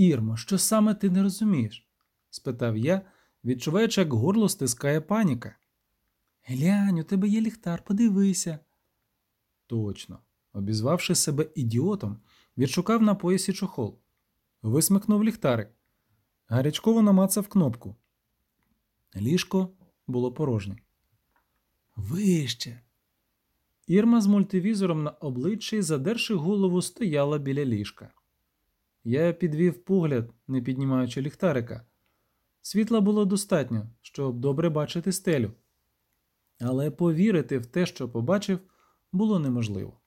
Ірмо, що саме ти не розумієш? спитав я, відчуваючи, як горло стискає паніка. Глянь, у тебе є ліхтар, подивися. Точно, обізвавши себе ідіотом, відшукав на поясі чохол. Висмикнув ліхтарик. Гарячково намацав кнопку. Ліжко було порожнє. Вище. Ірма з мультивізором на обличчі, задерши голову, стояла біля ліжка. Я підвів погляд, не піднімаючи ліхтарика. Світла було достатньо, щоб добре бачити стелю. Але повірити в те, що побачив, було неможливо.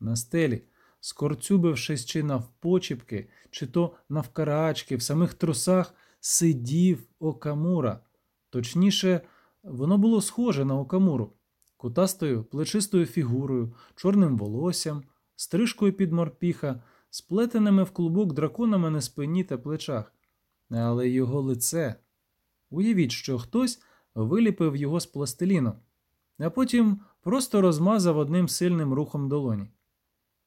На стелі, скорцюбившись чи навпочіпки, чи то навкарачки, в самих трусах, сидів Окамура. Точніше, воно було схоже на Окамуру, кутастою, плечистою фігурою, чорним волоссям, стрижкою під морпіха, сплетеними в клубок драконами на спині та плечах. Але його лице. Уявіть, що хтось виліпив його з пластиліну, а потім просто розмазав одним сильним рухом долоні.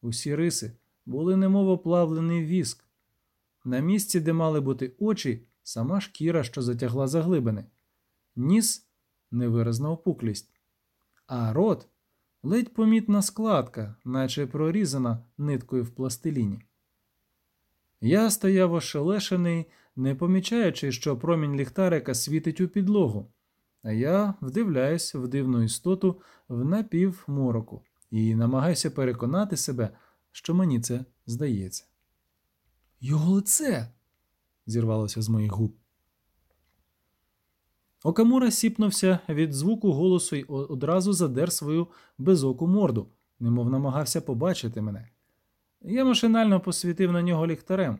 Усі риси були немов оплавлений віск. На місці, де мали бути очі, сама шкіра, що затягла заглибини, ніс невиразна опуклість, а рот ледь помітна складка, наче прорізана ниткою в пластиліні. Я стояв ошелешений, не помічаючи, що промінь ліхтарика світить у підлогу, а я вдивляюсь в дивну істоту в напівмороку і намагаюся переконати себе, що мені це здається. Його лице. зірвалося з моїх губ. Окамура сіпнувся від звуку голосу й одразу задер свою безоку морду, немов намагався побачити мене. Я машинально посвітив на нього ліхтарем.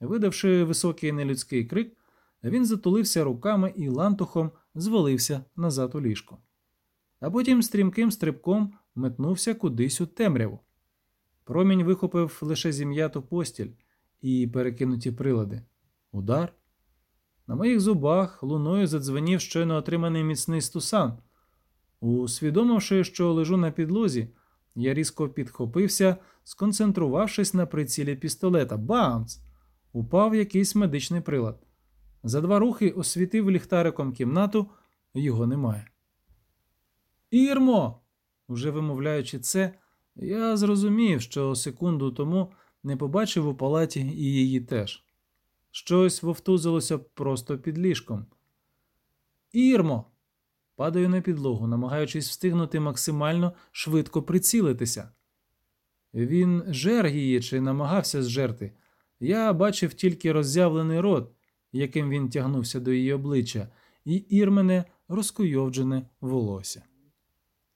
Видавши високий нелюдський крик, він затулився руками і лантухом звалився назад у ліжко. А потім стрімким стрибком метнувся кудись у темряву. Промінь вихопив лише зім'яту постіль і перекинуті прилади. Удар. На моїх зубах луною задзвенів щойно отриманий міцний стусан. Усвідомивши, що лежу на підлозі, я різко підхопився, сконцентрувавшись на прицілі пістолета. Бамц! Упав якийсь медичний прилад. За два рухи освітив ліхтариком кімнату, його немає. Ірмо! Уже вимовляючи це, я зрозумів, що секунду тому не побачив у палаті і її теж. Щось вовтузилося просто під ліжком. Ірмо! Падаю на підлогу, намагаючись встигнути максимально швидко прицілитися. Він жер її чи намагався зжерти. Я бачив тільки роззявлений рот, яким він тягнувся до її обличчя, і ірмене розкуйовджене волосся.